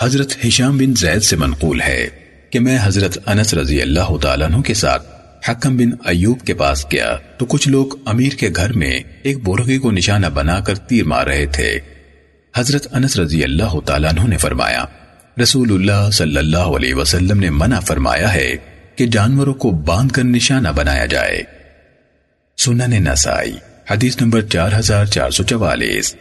حضرت ہشام بن زید سے منقول ہے کہ میں حضرت انس رضی اللہ تعالیٰ عنہ کے ساتھ حکم بن ایوب کے پاس گیا تو کچھ لوگ امیر کے گھر میں ایک بورگی کو نشانہ بنا کر تیر مار رہے تھے۔ حضرت انس رضی اللہ تعالیٰ عنہ نے فرمایا، رسول اللہ صلی اللہ علیہ وسلم نے منع فرمایا ہے کہ جانوروں کو باندھ کر نشانہ بنایا جائے۔ سنن نسائی، حدیث نمبر چار ہزار چار سو چوالیس۔